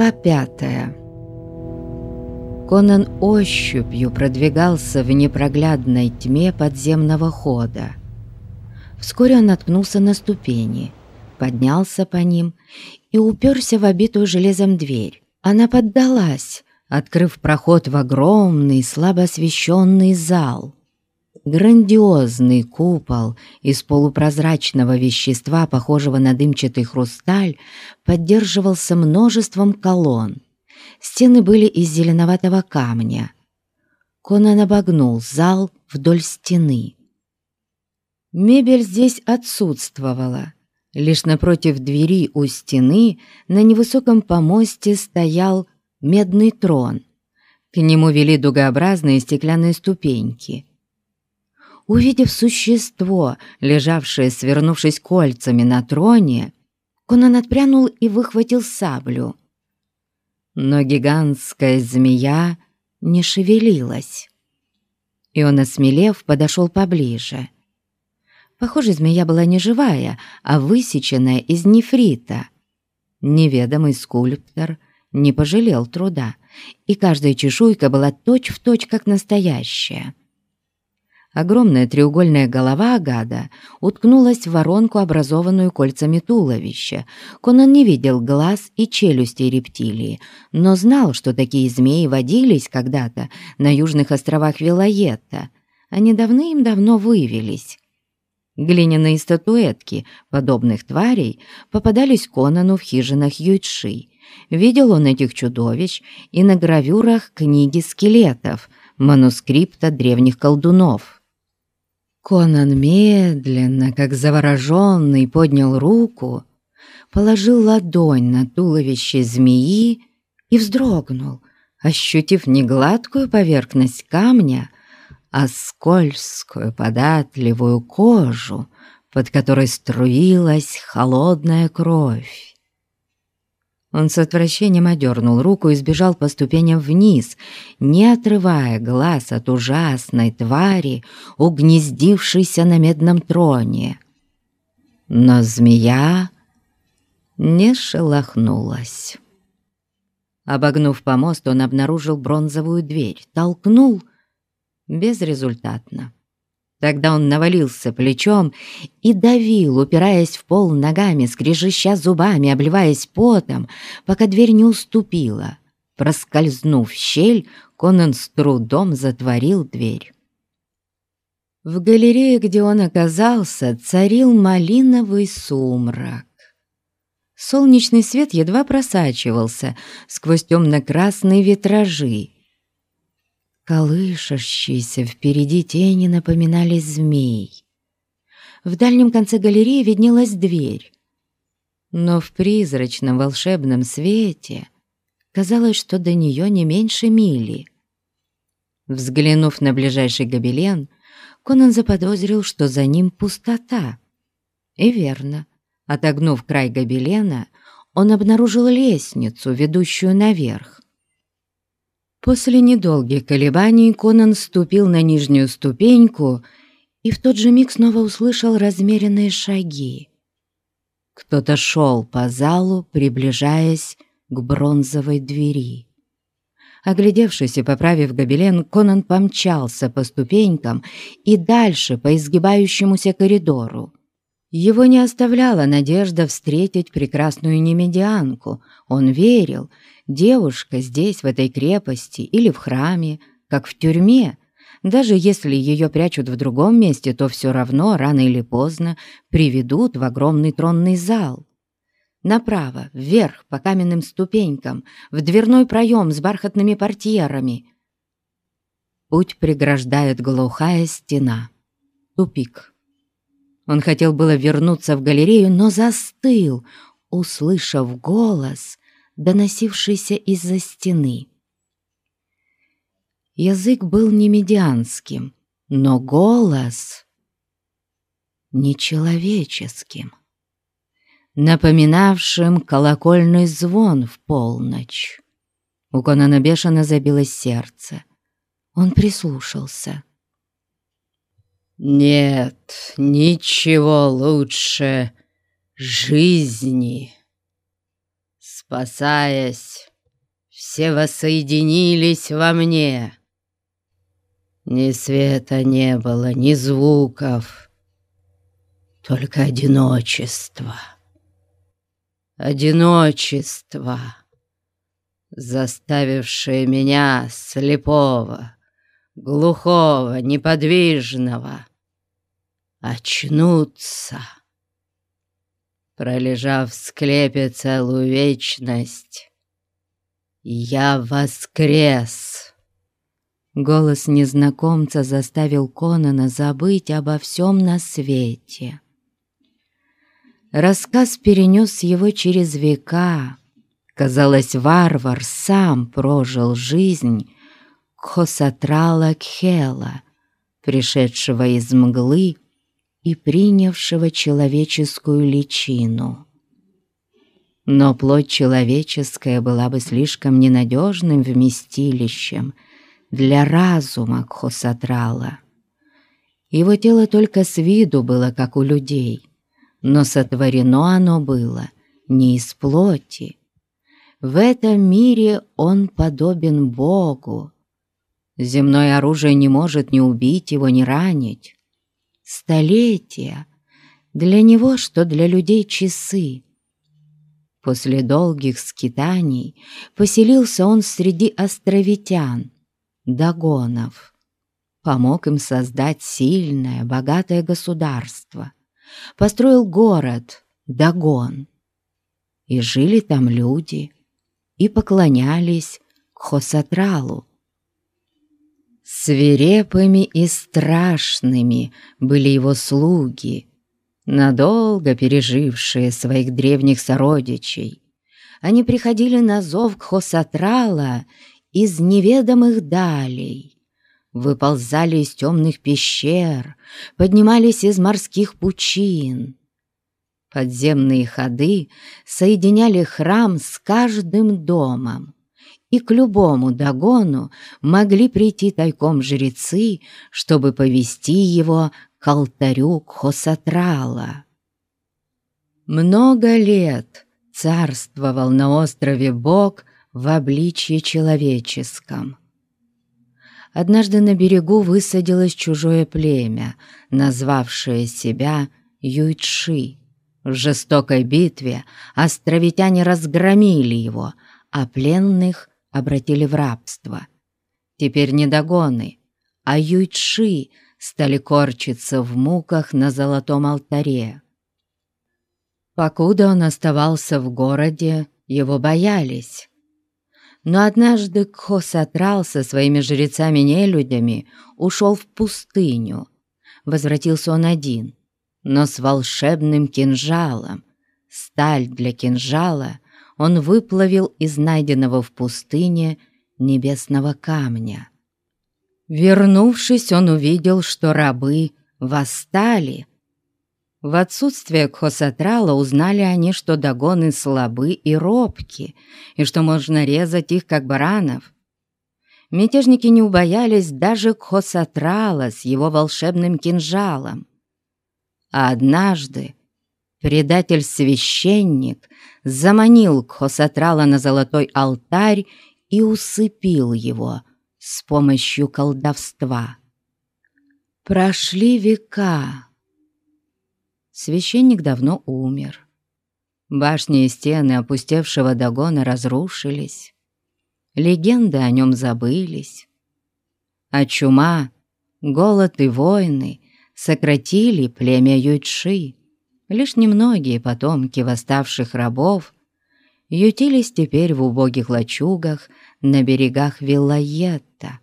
Глава пятая Конан ощупью продвигался в непроглядной тьме подземного хода. Вскоре он наткнулся на ступени, поднялся по ним и уперся в обитую железом дверь. Она поддалась, открыв проход в огромный, слабо освещенный зал. Грандиозный купол из полупрозрачного вещества, похожего на дымчатый хрусталь, поддерживался множеством колонн. Стены были из зеленоватого камня. Конан обогнул зал вдоль стены. Мебель здесь отсутствовала. Лишь напротив двери у стены на невысоком помосте стоял медный трон. К нему вели дугообразные стеклянные ступеньки. Увидев существо, лежавшее, свернувшись кольцами на троне, Конан отпрянул и выхватил саблю. Но гигантская змея не шевелилась. И он, осмелев, подошел поближе. Похоже, змея была не живая, а высеченная из нефрита. Неведомый скульптор не пожалел труда, и каждая чешуйка была точь-в-точь, точь, как настоящая. Огромная треугольная голова гада уткнулась в воронку, образованную кольцами туловища. Конан не видел глаз и челюстей рептилии, но знал, что такие змеи водились когда-то на южных островах Вилоетта. Они давным-давно вывелись. Глиняные статуэтки подобных тварей попадались Конану в хижинах Ючши. Видел он этих чудовищ и на гравюрах книги скелетов, манускрипта древних колдунов. Конан медленно, как завороженный, поднял руку, положил ладонь на туловище змеи и вздрогнул, ощутив не гладкую поверхность камня, а скользкую податливую кожу, под которой струилась холодная кровь. Он с отвращением одернул руку и сбежал по ступеням вниз, не отрывая глаз от ужасной твари, угнездившейся на медном троне. Но змея не шелохнулась. Обогнув помост, он обнаружил бронзовую дверь, толкнул безрезультатно. Тогда он навалился плечом и давил, упираясь в пол ногами, скрежеща зубами, обливаясь потом, пока дверь не уступила. Проскользнув в щель, Конан с трудом затворил дверь. В галерее, где он оказался, царил малиновый сумрак. Солнечный свет едва просачивался сквозь темно-красные витражи, Колышащиеся впереди тени напоминали змей. В дальнем конце галереи виднелась дверь. Но в призрачном волшебном свете казалось, что до нее не меньше мили. Взглянув на ближайший гобелен, Конан заподозрил, что за ним пустота. И верно, отогнув край гобелена, он обнаружил лестницу, ведущую наверх. После недолгих колебаний Конан ступил на нижнюю ступеньку и в тот же миг снова услышал размеренные шаги. Кто-то шел по залу, приближаясь к бронзовой двери. Оглядевшись и поправив гобелен, Конан помчался по ступенькам и дальше по изгибающемуся коридору. Его не оставляла надежда встретить прекрасную немедианку. Он верил, девушка здесь, в этой крепости или в храме, как в тюрьме. Даже если ее прячут в другом месте, то все равно, рано или поздно, приведут в огромный тронный зал. Направо, вверх, по каменным ступенькам, в дверной проем с бархатными портьерами. Путь преграждает глухая стена. Тупик. Он хотел было вернуться в галерею, но застыл, услышав голос, доносившийся из-за стены. Язык был не медианским, но голос нечеловеческим, напоминавшим колокольный звон в полночь. У Конана бешено забилось сердце. Он прислушался. Нет, ничего лучше жизни. Спасаясь, все воссоединились во мне. Ни света не было, ни звуков, только одиночество. Одиночество, заставившее меня, слепого, глухого, неподвижного, очнуться. Пролежав в склепе целую вечность, я воскрес. Голос незнакомца заставил Конана забыть обо всем на свете. Рассказ перенес его через века. Казалось, варвар сам прожил жизнь Кхосатрала Кхела, пришедшего из мглы и принявшего человеческую личину. Но плоть человеческая была бы слишком ненадежным вместилищем для разума Кхосатрала. Его тело только с виду было, как у людей, но сотворено оно было не из плоти. В этом мире он подобен Богу, Земное оружие не может ни убить его, ни ранить. Столетия. Для него, что для людей часы. После долгих скитаний поселился он среди островитян, догонов. Помог им создать сильное, богатое государство. Построил город, Дагон. И жили там люди, и поклонялись Хосатралу, Свирепыми и страшными были его слуги, надолго пережившие своих древних сородичей. Они приходили на зов Кхосатрала из неведомых далей, выползали из темных пещер, поднимались из морских пучин. Подземные ходы соединяли храм с каждым домом и к любому догону могли прийти тайком жрецы, чтобы повести его к алтарю Кхосатрала. Много лет царствовал на острове Бог в обличье человеческом. Однажды на берегу высадилось чужое племя, назвавшее себя Юйчи. В жестокой битве островитяне разгромили его, а пленных обратили в рабство. Теперь не догоны, а юйчи стали корчиться в муках на золотом алтаре. Покуда он оставался в городе, его боялись. Но однажды Кхосатрал со своими жрецами-нелюдями ушел в пустыню. Возвратился он один, но с волшебным кинжалом. Сталь для кинжала он выплавил из найденного в пустыне небесного камня. Вернувшись, он увидел, что рабы восстали. В отсутствие Кхосатрала узнали они, что догоны слабы и робки, и что можно резать их, как баранов. Мятежники не убоялись даже Кхосатрала с его волшебным кинжалом. А однажды Предатель-священник заманил Кхосатрала на золотой алтарь и усыпил его с помощью колдовства. Прошли века. Священник давно умер. Башни и стены опустевшего Дагона разрушились. Легенды о нем забылись. А чума, голод и войны сократили племя Ючи. Лишь немногие потомки восставших рабов ютились теперь в убогих лачугах на берегах Виллаетта.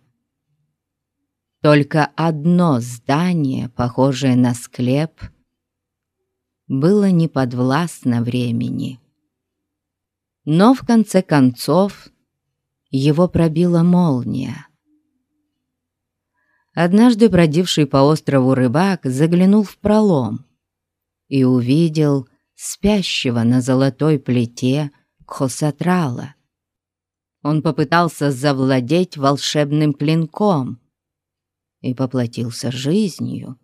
Только одно здание, похожее на склеп, было неподвластно времени. Но в конце концов его пробила молния. Однажды бродивший по острову рыбак заглянул в пролом и увидел спящего на золотой плите Кхосатрала. Он попытался завладеть волшебным клинком и поплатился жизнью.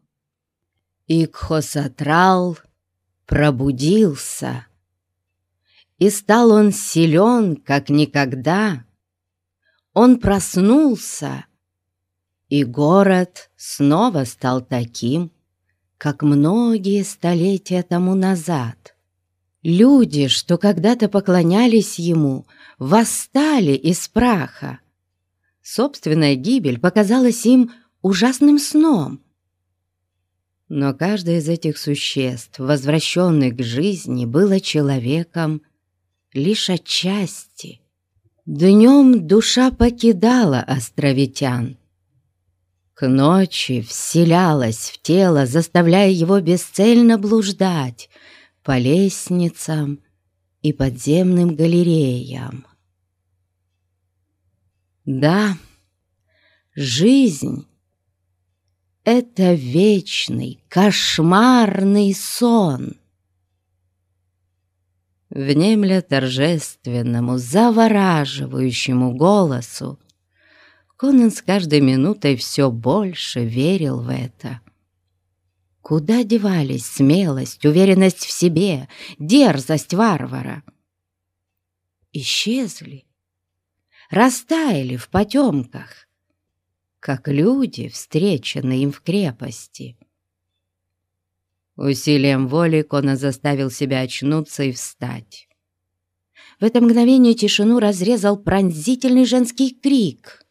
И Кхосатрал пробудился. и стал он силен, как никогда. Он проснулся, и город снова стал таким, как многие столетия тому назад. Люди, что когда-то поклонялись ему, восстали из праха. Собственная гибель показалась им ужасным сном. Но каждое из этих существ, возвращенных к жизни, было человеком лишь отчасти. Днем душа покидала островитян. К ночи вселялась в тело, заставляя его бесцельно блуждать по лестницам и подземным галереям. Да, жизнь — это вечный, кошмарный сон. Внемля торжественному, завораживающему голосу, Конан с каждой минутой все больше верил в это. Куда девались смелость, уверенность в себе, дерзость варвара? Исчезли растаяли в потемках, как люди, встреченные им в крепости. Усилием воли Кона заставил себя очнуться и встать. В это мгновение тишину разрезал пронзительный женский крик.